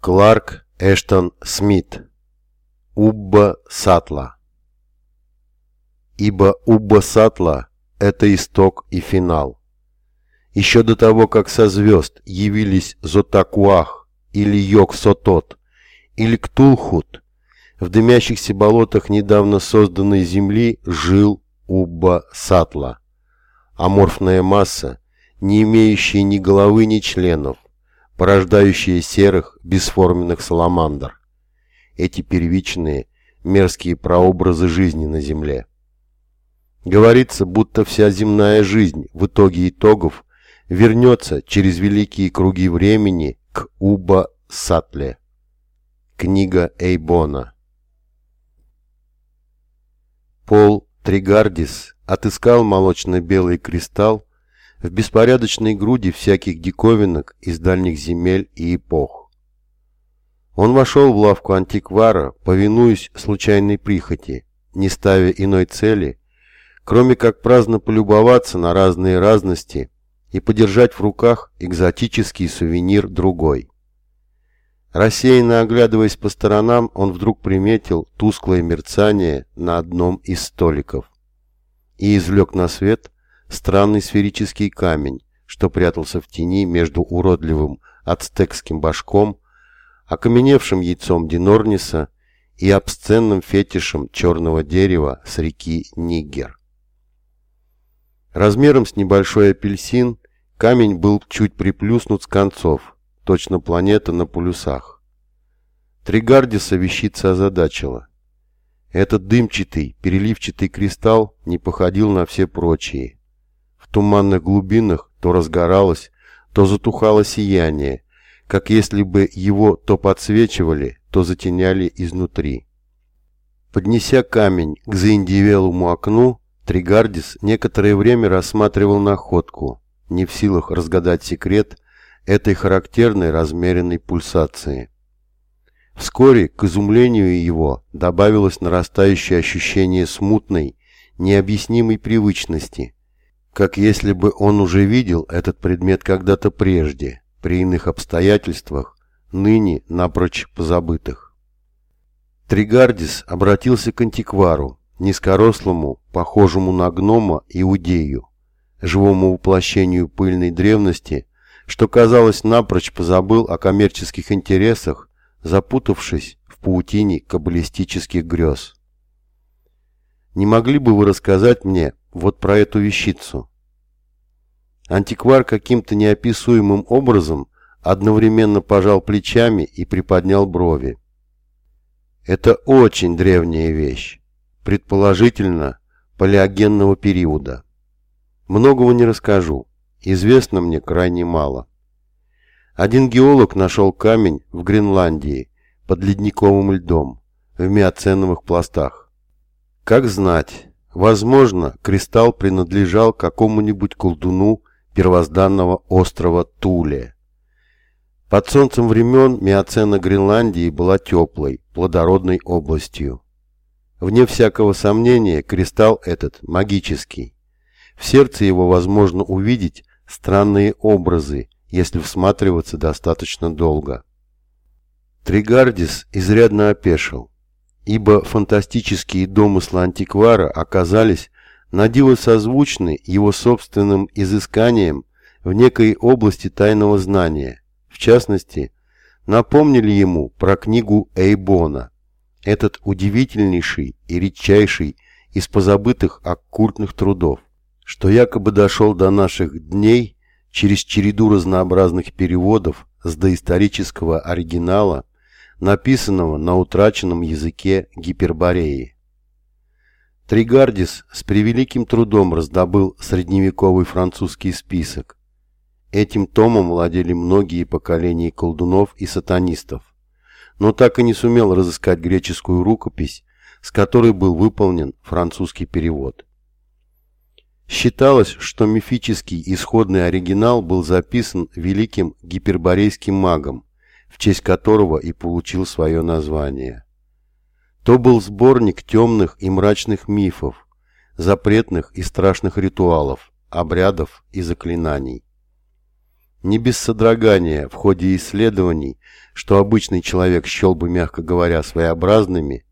Кларк Эштон Смит Убба Сатла Ибо Убба Сатла – это исток и финал. Еще до того, как со звезд явились Зотакуах или Йог-Сотот или Ктулхут, в дымящихся болотах недавно созданной земли жил Убба Сатла. Аморфная масса, не имеющая ни головы, ни членов, порождающие серых, бесформенных саламандр. Эти первичные, мерзкие прообразы жизни на Земле. Говорится, будто вся земная жизнь в итоге итогов вернется через великие круги времени к Уба-Сатле. Книга Эйбона. Пол Тригардис отыскал молочно-белый кристалл в беспорядочной груди всяких диковинок из дальних земель и эпох. Он вошел в лавку антиквара, повинуясь случайной прихоти, не ставя иной цели, кроме как праздно полюбоваться на разные разности и подержать в руках экзотический сувенир другой. Рассеянно оглядываясь по сторонам, он вдруг приметил тусклое мерцание на одном из столиков и извлек на свет странный сферический камень, что прятался в тени между уродливым ацтекским башком, окаменевшим яйцом Динорниса и обсценным фетишем черного дерева с реки Нигер. Размером с небольшой апельсин камень был чуть приплюснут с концов, точно планета на полюсах. Тригардиса вещица озадачила. Этот дымчатый, переливчатый кристалл не походил на все прочие. Туманных глубинах то разгоралось, то затухало сияние, как если бы его то подсвечивали, то затеняли изнутри. Поднеся камень к заиндивелому окну, Тригардис некоторое время рассматривал находку, не в силах разгадать секрет этой характерной размеренной пульсации. Вскоре, к изумлению его, добавилось нарастающее ощущение смутной, необъяснимой привычности – как если бы он уже видел этот предмет когда-то прежде, при иных обстоятельствах, ныне напрочь позабытых. Тригардис обратился к антиквару, низкорослому, похожему на гнома иудею, живому воплощению пыльной древности, что, казалось, напрочь позабыл о коммерческих интересах, запутавшись в паутине каббалистических грез. «Не могли бы вы рассказать мне вот про эту вещицу. Антиквар каким-то неописуемым образом одновременно пожал плечами и приподнял брови. Это очень древняя вещь, предположительно палеогенного периода. Многого не расскажу, известно мне крайне мало. Один геолог нашел камень в Гренландии под ледниковым льдом в миоценовых пластах. Как знать, Возможно, кристалл принадлежал какому-нибудь колдуну первозданного острова Туле. Под солнцем времен миоцена Гренландии была теплой, плодородной областью. Вне всякого сомнения, кристалл этот магический. В сердце его возможно увидеть странные образы, если всматриваться достаточно долго. Тригардис изрядно опешил ибо фантастические домыслы антиквара оказались надиво созвучны его собственным изысканиям в некой области тайного знания, в частности, напомнили ему про книгу Эйбона, этот удивительнейший и редчайший из позабытых оккультных трудов, что якобы дошел до наших дней через череду разнообразных переводов с доисторического оригинала написанного на утраченном языке Гипербореи. Тригардис с превеликим трудом раздобыл средневековый французский список. Этим томом владели многие поколения колдунов и сатанистов, но так и не сумел разыскать греческую рукопись, с которой был выполнен французский перевод. Считалось, что мифический исходный оригинал был записан великим гиперборейским магом в честь которого и получил свое название. То был сборник темных и мрачных мифов, запретных и страшных ритуалов, обрядов и заклинаний. Не без содрогания в ходе исследований, что обычный человек счел бы, мягко говоря, своеобразными,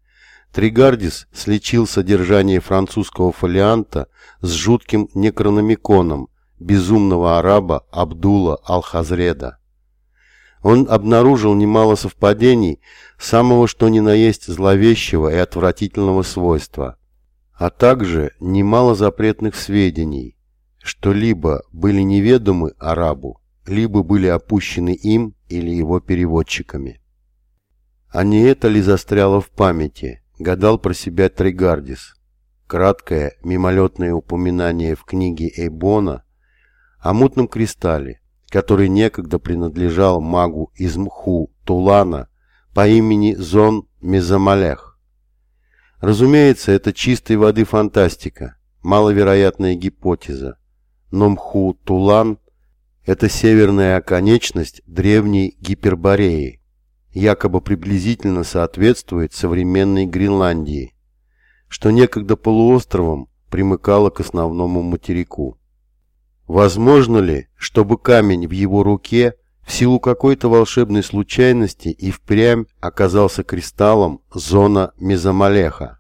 Тригардис слечил содержание французского фолианта с жутким некрономиконом безумного араба Абдула Ал-Хазреда. Он обнаружил немало совпадений самого что ни на есть зловещего и отвратительного свойства, а также немало запретных сведений, что либо были неведомы арабу, либо были опущены им или его переводчиками. А не это ли застряло в памяти, гадал про себя Тригардис. Краткое, мимолетное упоминание в книге Эйбона о мутном кристалле, который некогда принадлежал магу из Мху Тулана по имени Зон Мезамалех. Разумеется, это чистой воды фантастика, маловероятная гипотеза, но Мху Тулан – это северная оконечность древней Гипербореи, якобы приблизительно соответствует современной Гренландии, что некогда полуостровом примыкало к основному материку. Возможно ли, чтобы камень в его руке в силу какой-то волшебной случайности и впрямь оказался кристаллом зона Мезомалеха?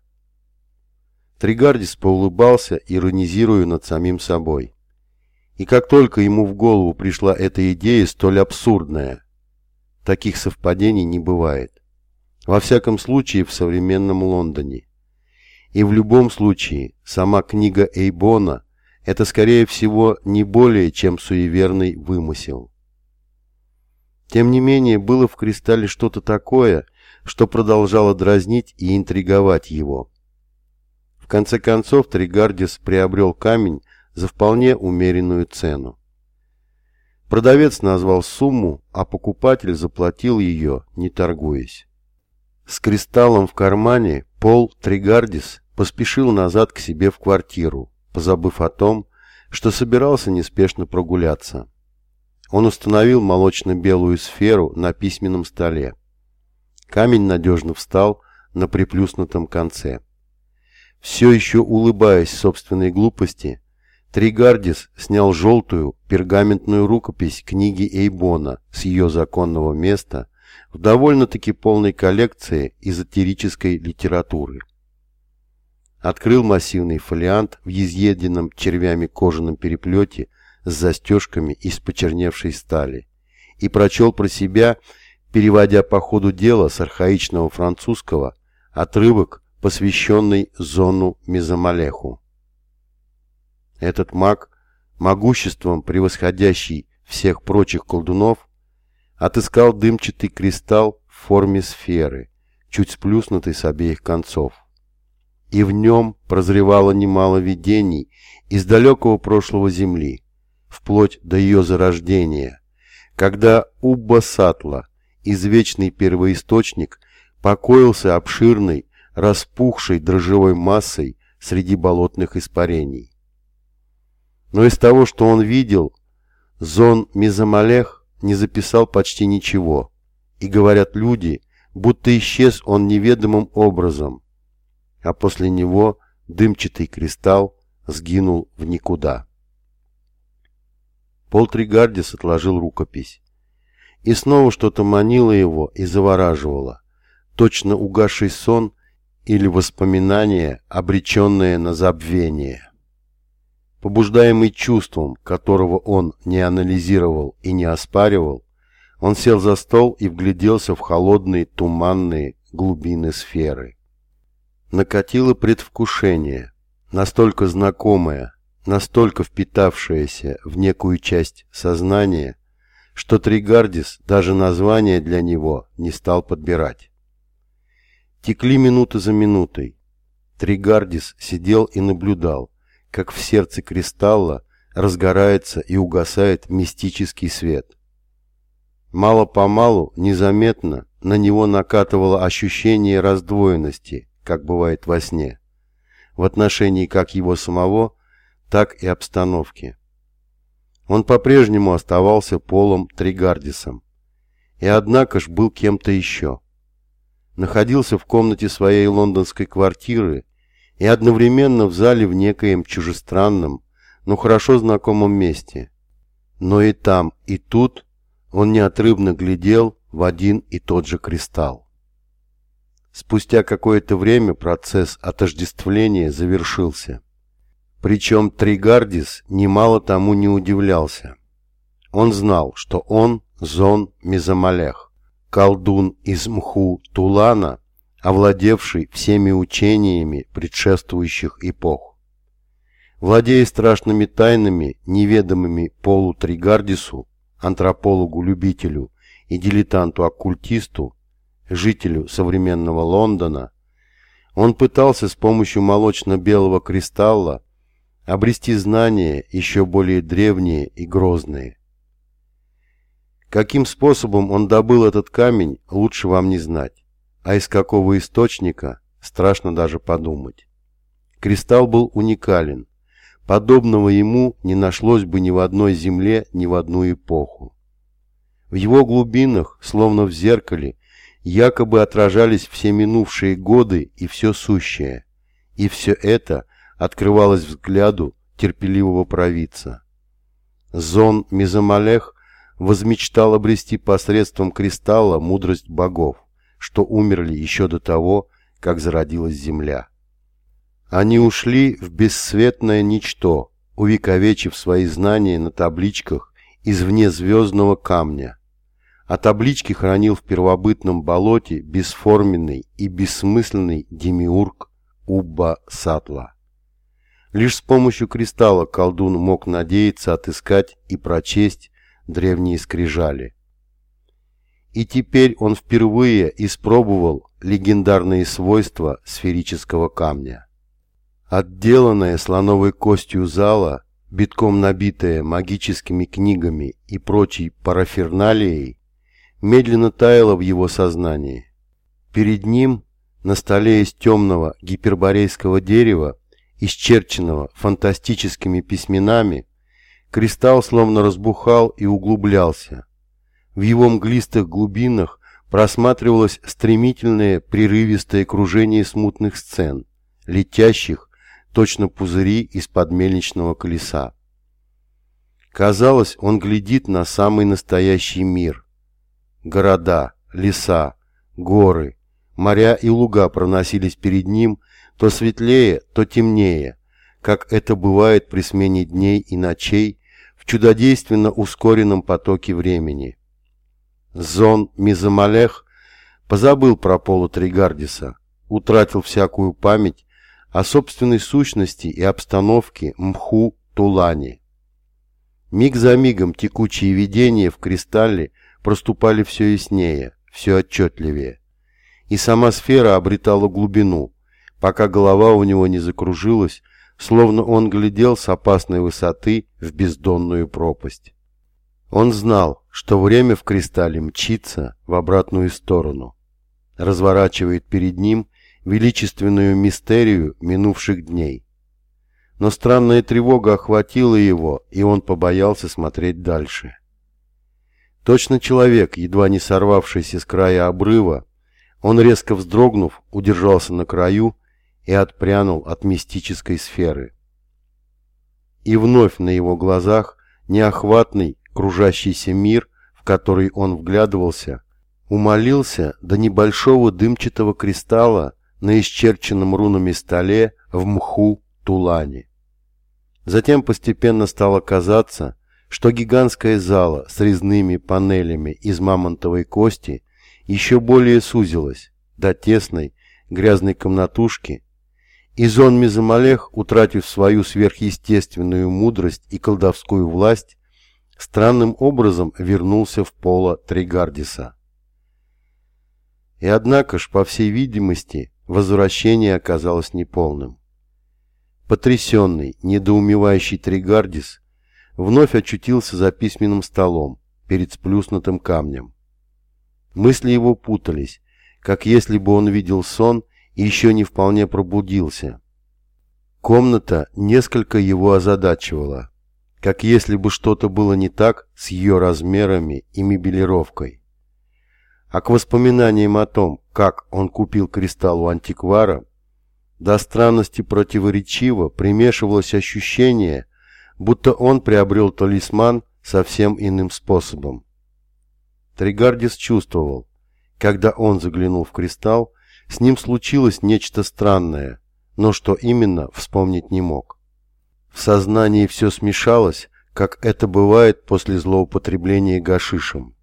Тригардис поулыбался, иронизируя над самим собой. И как только ему в голову пришла эта идея столь абсурдная, таких совпадений не бывает. Во всяком случае в современном Лондоне. И в любом случае сама книга Эйбона это, скорее всего, не более чем суеверный вымысел. Тем не менее, было в кристалле что-то такое, что продолжало дразнить и интриговать его. В конце концов, Тригардис приобрел камень за вполне умеренную цену. Продавец назвал сумму, а покупатель заплатил ее, не торгуясь. С кристаллом в кармане Пол Тригардис поспешил назад к себе в квартиру, позабыв о том, что собирался неспешно прогуляться. Он установил молочно-белую сферу на письменном столе. Камень надежно встал на приплюснутом конце. Все еще улыбаясь собственной глупости, Тригардис снял желтую пергаментную рукопись книги Эйбона с ее законного места в довольно-таки полной коллекции эзотерической литературы открыл массивный фолиант в изъеденном червями кожаном переплете с застежками из почерневшей стали и прочел про себя, переводя по ходу дела с архаичного французского отрывок, посвященный зону Мезомалеху. Этот маг, могуществом превосходящий всех прочих колдунов, отыскал дымчатый кристалл в форме сферы, чуть сплюснутый с обеих концов и в нем прозревало немало видений из далекого прошлого Земли, вплоть до ее зарождения, когда Убба Сатла, извечный первоисточник, покоился обширной, распухшей дрожжевой массой среди болотных испарений. Но из того, что он видел, Зон Мизамалех не записал почти ничего, и говорят люди, будто исчез он неведомым образом – а после него дымчатый кристалл сгинул в никуда. Полтригардис отложил рукопись. И снова что-то манило его и завораживало. Точно угасший сон или воспоминание, обреченное на забвение. Побуждаемый чувством, которого он не анализировал и не оспаривал, он сел за стол и вгляделся в холодные туманные глубины сферы накатило предвкушение, настолько знакомое, настолько впитавшееся в некую часть сознания, что Тригардис даже название для него не стал подбирать. Текли минуты за минутой. Тригардис сидел и наблюдал, как в сердце кристалла разгорается и угасает мистический свет. Мало-помалу, незаметно, на него накатывало ощущение раздвоенности, как бывает во сне, в отношении как его самого, так и обстановки. Он по-прежнему оставался Полом Тригардисом, и однако ж был кем-то еще. Находился в комнате своей лондонской квартиры и одновременно в зале в некоем чужестранном, но хорошо знакомом месте. но и там, и тут он неотрывно глядел в один и тот же кристалл. Спустя какое-то время процесс отождествления завершился. Причем Тригардис немало тому не удивлялся. Он знал, что он Зон Мизамалех, колдун из Мху Тулана, овладевший всеми учениями предшествующих эпох. Владея страшными тайнами, неведомыми Полу Тригардису, антропологу-любителю и дилетанту-оккультисту, жителю современного Лондона, он пытался с помощью молочно-белого кристалла обрести знания еще более древние и грозные. Каким способом он добыл этот камень, лучше вам не знать, а из какого источника, страшно даже подумать. Кристалл был уникален, подобного ему не нашлось бы ни в одной земле, ни в одну эпоху. В его глубинах, словно в зеркале, якобы отражались все минувшие годы и все сущее. И все это открывалось взгляду терпеливого провидца. Зон Мизамалех возмечтал обрести посредством кристалла мудрость богов, что умерли еще до того, как зародилась земля. Они ушли в бесцветное ничто, увековечив свои знания на табличках из внезвездного камня, а таблички хранил в первобытном болоте бесформенный и бессмысленный демиург Убба Сатла. Лишь с помощью кристалла колдун мог надеяться отыскать и прочесть древние скрижали. И теперь он впервые испробовал легендарные свойства сферического камня. Отделанная слоновой костью зала, битком набитая магическими книгами и прочей параферналией, медленно таяло в его сознании. Перед ним, на столе из темного гиперборейского дерева, исчерченного фантастическими письменами, кристалл словно разбухал и углублялся. В его мглистых глубинах просматривалось стремительное прерывистое кружение смутных сцен, летящих, точно пузыри из-под мельничного колеса. Казалось, он глядит на самый настоящий мир, Города, леса, горы, моря и луга проносились перед ним то светлее, то темнее, как это бывает при смене дней и ночей в чудодейственно ускоренном потоке времени. Зон Мизамалех позабыл про Полу Тригардиса, утратил всякую память о собственной сущности и обстановке Мху Тулани. Миг за мигом текучие видения в кристалле – проступали все яснее, все отчетливее. И сама сфера обретала глубину, пока голова у него не закружилась, словно он глядел с опасной высоты в бездонную пропасть. Он знал, что время в кристалле мчится в обратную сторону, разворачивает перед ним величественную мистерию минувших дней. Но странная тревога охватила его, и он побоялся смотреть дальше. Точно человек, едва не сорвавшийся с края обрыва, он, резко вздрогнув, удержался на краю и отпрянул от мистической сферы. И вновь на его глазах неохватный, кружащийся мир, в который он вглядывался, умолился до небольшого дымчатого кристалла на исчерченном рунами столе в мху Тулане. Затем постепенно стало казаться, что гигантская зала с резными панелями из мамонтовой кости еще более сузилась до тесной грязной комнатушки, и Зон Мизамалех, утратив свою сверхъестественную мудрость и колдовскую власть, странным образом вернулся в поло Тригардиса. И однако ж, по всей видимости, возвращение оказалось неполным. Потрясенный, недоумевающий Тригардис вновь очутился за письменным столом перед сплюснутым камнем. Мысли его путались, как если бы он видел сон и еще не вполне пробудился. Комната несколько его озадачивала, как если бы что-то было не так с ее размерами и мебелировкой. А к воспоминаниям о том, как он купил кристалл у антиквара, до странности противоречиво примешивалось ощущение, будто он приобрел талисман совсем иным способом. Тригардис чувствовал, когда он заглянул в кристалл, с ним случилось нечто странное, но что именно, вспомнить не мог. В сознании все смешалось, как это бывает после злоупотребления гашишем.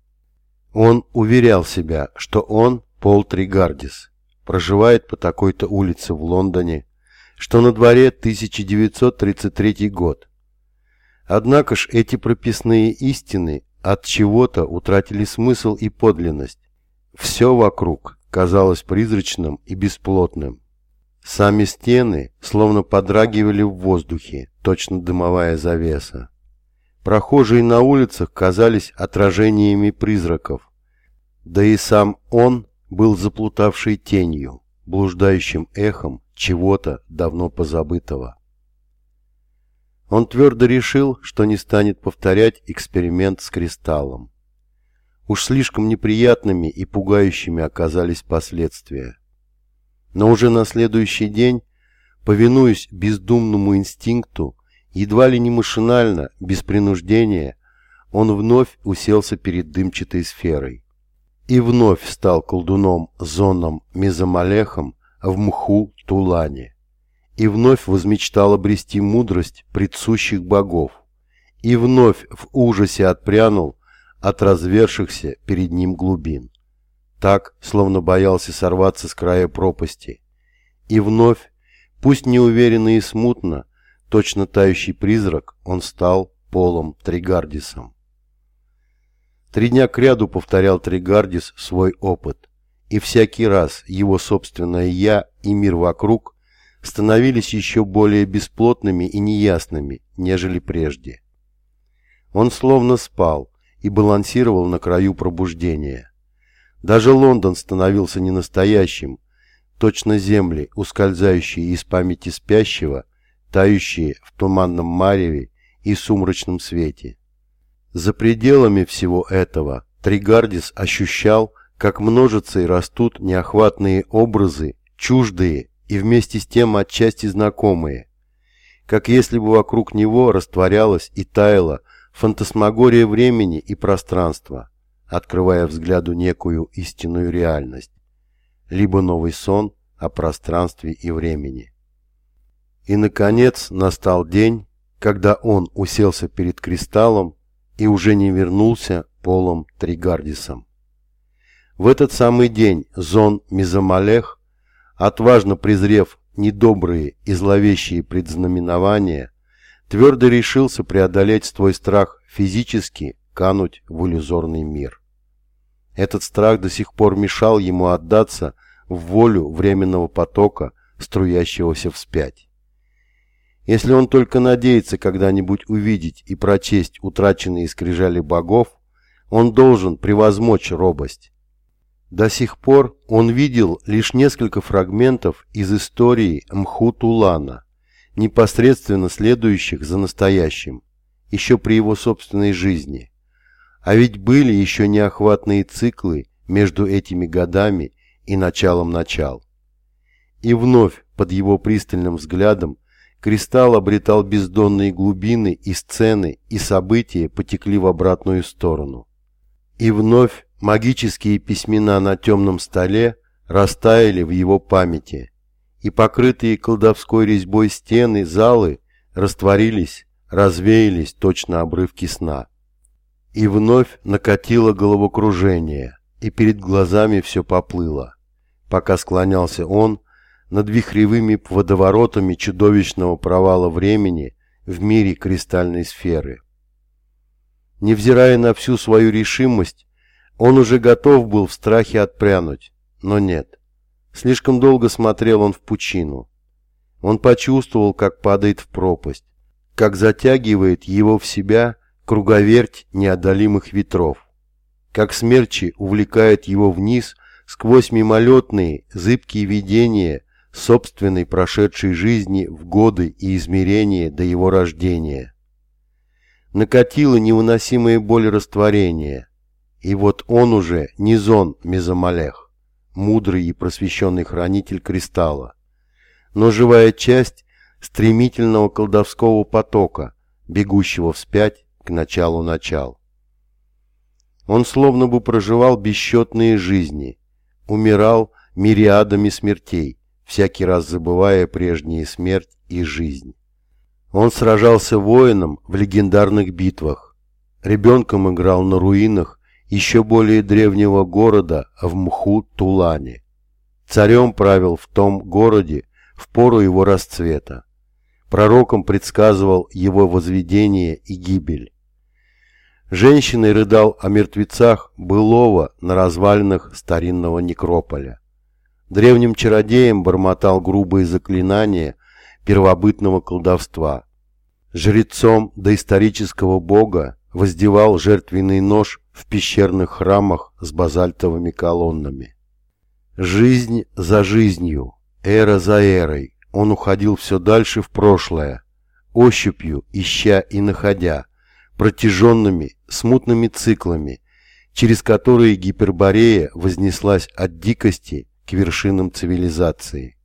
Он уверял себя, что он Пол Тригардис, проживает по такой-то улице в Лондоне, что на дворе 1933 год. Однако ж эти прописные истины от чего-то утратили смысл и подлинность. Все вокруг казалось призрачным и бесплотным. Сами стены словно подрагивали в воздухе, точно дымовая завеса. Прохожие на улицах казались отражениями призраков. Да и сам он был заплутавшей тенью, блуждающим эхом чего-то давно позабытого. Он твердо решил, что не станет повторять эксперимент с кристаллом. Уж слишком неприятными и пугающими оказались последствия. Но уже на следующий день, повинуясь бездумному инстинкту, Едва ли не машинально, без принуждения, он вновь уселся перед дымчатой сферой. И вновь стал колдуном Зоном Мезомалехом в мху Тулане. И вновь возмечтал обрести мудрость предсущих богов. И вновь в ужасе отпрянул от развершихся перед ним глубин. Так, словно боялся сорваться с края пропасти. И вновь, пусть неуверенно и смутно, Точно тающий призрак, он стал Полом Тригардисом. Три дня кряду повторял Тригардис свой опыт, и всякий раз его собственное «я» и мир вокруг становились еще более бесплотными и неясными, нежели прежде. Он словно спал и балансировал на краю пробуждения. Даже Лондон становился ненастоящим, точно земли, ускользающие из памяти спящего, тающие в туманном мареве и сумрачном свете. За пределами всего этого Тригардис ощущал, как множатся и растут неохватные образы, чуждые и вместе с тем отчасти знакомые, как если бы вокруг него растворялась и таяла фантасмагория времени и пространства, открывая взгляду некую истинную реальность, либо новый сон о пространстве и времени. И, наконец, настал день, когда он уселся перед кристаллом и уже не вернулся полом Тригардисом. В этот самый день Зон Мизамалех, отважно презрев недобрые и зловещие предзнаменования, твердо решился преодолеть свой страх физически кануть в иллюзорный мир. Этот страх до сих пор мешал ему отдаться в волю временного потока, струящегося вспять. Если он только надеется когда-нибудь увидеть и прочесть утраченные скрижали богов, он должен превозмочь робость. До сих пор он видел лишь несколько фрагментов из истории Мхутулана, непосредственно следующих за настоящим, еще при его собственной жизни. А ведь были еще неохватные циклы между этими годами и началом начал. И вновь под его пристальным взглядом Кристалл обретал бездонные глубины, и сцены, и события потекли в обратную сторону. И вновь магические письмена на темном столе растаяли в его памяти, и покрытые колдовской резьбой стены, залы растворились, развеялись точно обрывки сна. И вновь накатило головокружение, и перед глазами все поплыло, пока склонялся он над вихревыми водоворотами чудовищного провала времени в мире кристальной сферы. Невзирая на всю свою решимость, он уже готов был в страхе отпрянуть, но нет. Слишком долго смотрел он в пучину. Он почувствовал, как падает в пропасть, как затягивает его в себя круговерть неодолимых ветров, как смерчи увлекает его вниз сквозь мимолетные, зыбкие видения собственной прошедшей жизни в годы и измерения до его рождения. Накатила невыносимая боль растворения, и вот он уже не зон Мезомалех, мудрый и просвещенный хранитель кристалла, но живая часть стремительного колдовского потока, бегущего вспять к началу начал. Он словно бы проживал бесчетные жизни, умирал мириадами смертей, всякий раз забывая прежние смерть и жизнь. Он сражался воином в легендарных битвах, ребенком играл на руинах еще более древнего города в Мху-Тулане. Царем правил в том городе в пору его расцвета. Пророком предсказывал его возведение и гибель. Женщиной рыдал о мертвецах былого на развалинах старинного некрополя. Древним чародеем бормотал грубые заклинания первобытного колдовства. Жрецом доисторического бога воздевал жертвенный нож в пещерных храмах с базальтовыми колоннами. Жизнь за жизнью, эра за эрой, он уходил все дальше в прошлое, ощупью ища и находя, протяженными, смутными циклами, через которые Гиперборея вознеслась от дикости к вершинам цивилизации.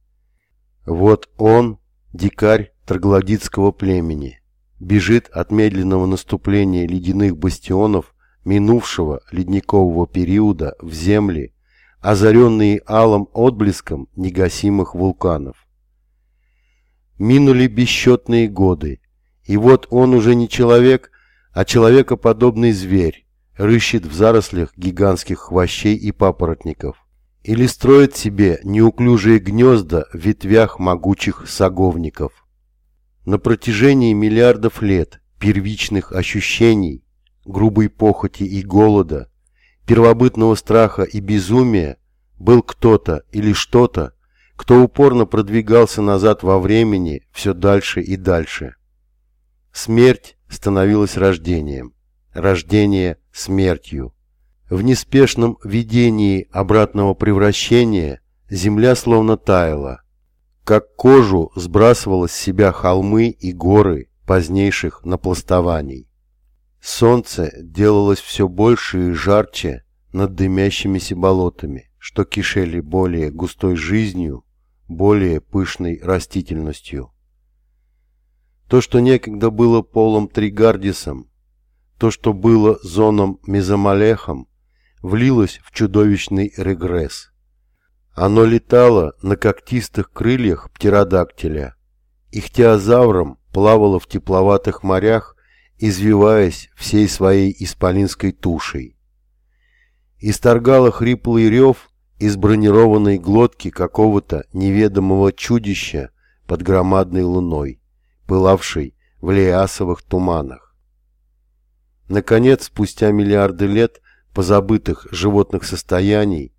Вот он, дикарь троглодитского племени, бежит от медленного наступления ледяных бастионов минувшего ледникового периода в земли, озаренные алым отблеском негасимых вулканов. Минули бесчетные годы, и вот он уже не человек, а человекоподобный зверь, рыщет в зарослях гигантских хвощей и папоротников, или строит себе неуклюжие гнезда в ветвях могучих саговников. На протяжении миллиардов лет первичных ощущений, грубой похоти и голода, первобытного страха и безумия был кто-то или что-то, кто упорно продвигался назад во времени все дальше и дальше. Смерть становилась рождением, рождение – смертью. В неспешном видении обратного превращения земля словно таяла, как кожу сбрасывала с себя холмы и горы позднейших напластований. Солнце делалось все больше и жарче над дымящимися болотами, что кишели более густой жизнью, более пышной растительностью. То, что некогда было полом Тригардисом, то, что было зоном Мезомалехом, влилось в чудовищный регресс. Оно летало на когтистых крыльях птеродактиля. Ихтиозавром плавало в тепловатых морях, извиваясь всей своей исполинской тушей. Исторгало хриплый рев из бронированной глотки какого-то неведомого чудища под громадной луной, пылавшей в леасовых туманах. Наконец, спустя миллиарды лет, позабытых животных состояний,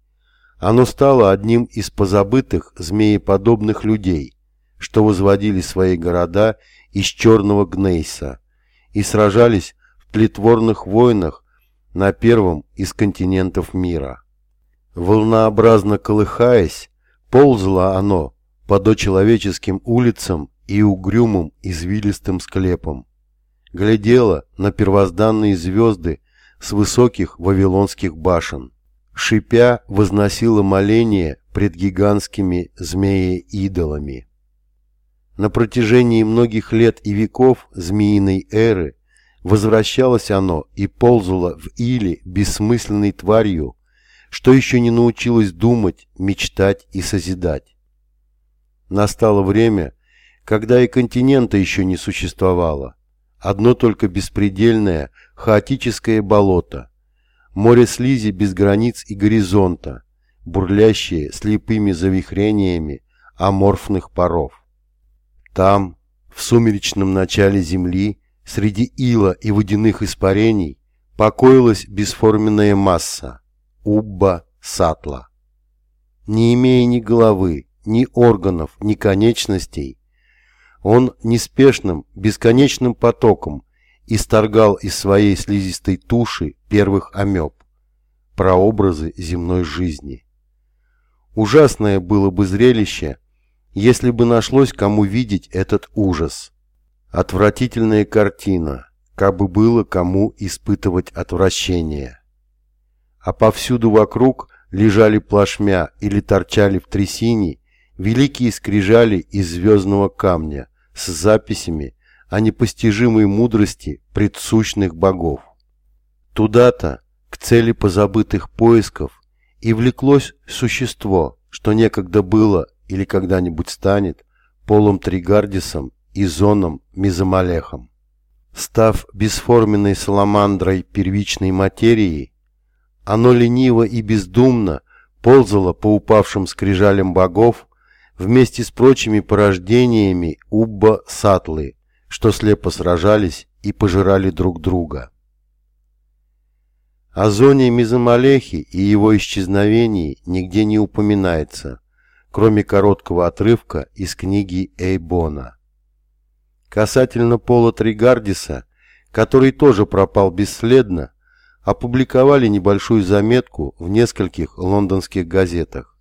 оно стало одним из позабытых змееподобных людей, что возводили свои города из черного гнейса и сражались в плетворных войнах на первом из континентов мира. Волнообразно колыхаясь, ползло оно по дочеловеческим улицам и угрюмым извилистым склепам. Глядело на первозданные звезды с высоких вавилонских башен. Шипя, возносило моление пред гигантскими змеи-идолами. На протяжении многих лет и веков змеиной эры возвращалось оно и ползало в иле бессмысленной тварью, что еще не научилось думать, мечтать и созидать. Настало время, когда и континента еще не существовало, Одно только беспредельное, хаотическое болото. Море слизи без границ и горизонта, бурлящее слепыми завихрениями аморфных паров. Там, в сумеречном начале земли, среди ила и водяных испарений, покоилась бесформенная масса – Убба Сатла. Не имея ни головы, ни органов, ни конечностей, он неспешным, бесконечным потоком исторгал из своей слизистой туши первых амеб, прообразы земной жизни. Ужасное было бы зрелище, если бы нашлось кому видеть этот ужас. Отвратительная картина, как бы было кому испытывать отвращение. А повсюду вокруг лежали плашмя или торчали в трясине великие скрижали из звездного камня с записями, о непостижимой мудрости предсущных богов. Туда-то, к цели позабытых поисков, и влеклось существо, что некогда было или когда-нибудь станет полом Тригардисом и зоном Мизамалехом. Став бесформенной саламандрой первичной материи, оно лениво и бездумно ползало по упавшим скрижалям богов вместе с прочими порождениями Убба-Сатлы, что слепо сражались и пожирали друг друга. О зоне Мизамалехи и его исчезновении нигде не упоминается, кроме короткого отрывка из книги Эйбона. Касательно Пола Тригардиса, который тоже пропал бесследно, опубликовали небольшую заметку в нескольких лондонских газетах.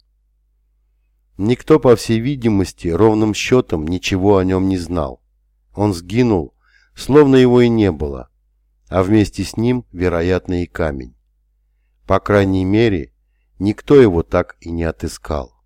Никто, по всей видимости, ровным счетом ничего о нем не знал. Он сгинул, словно его и не было, а вместе с ним, вероятно, и камень. По крайней мере, никто его так и не отыскал.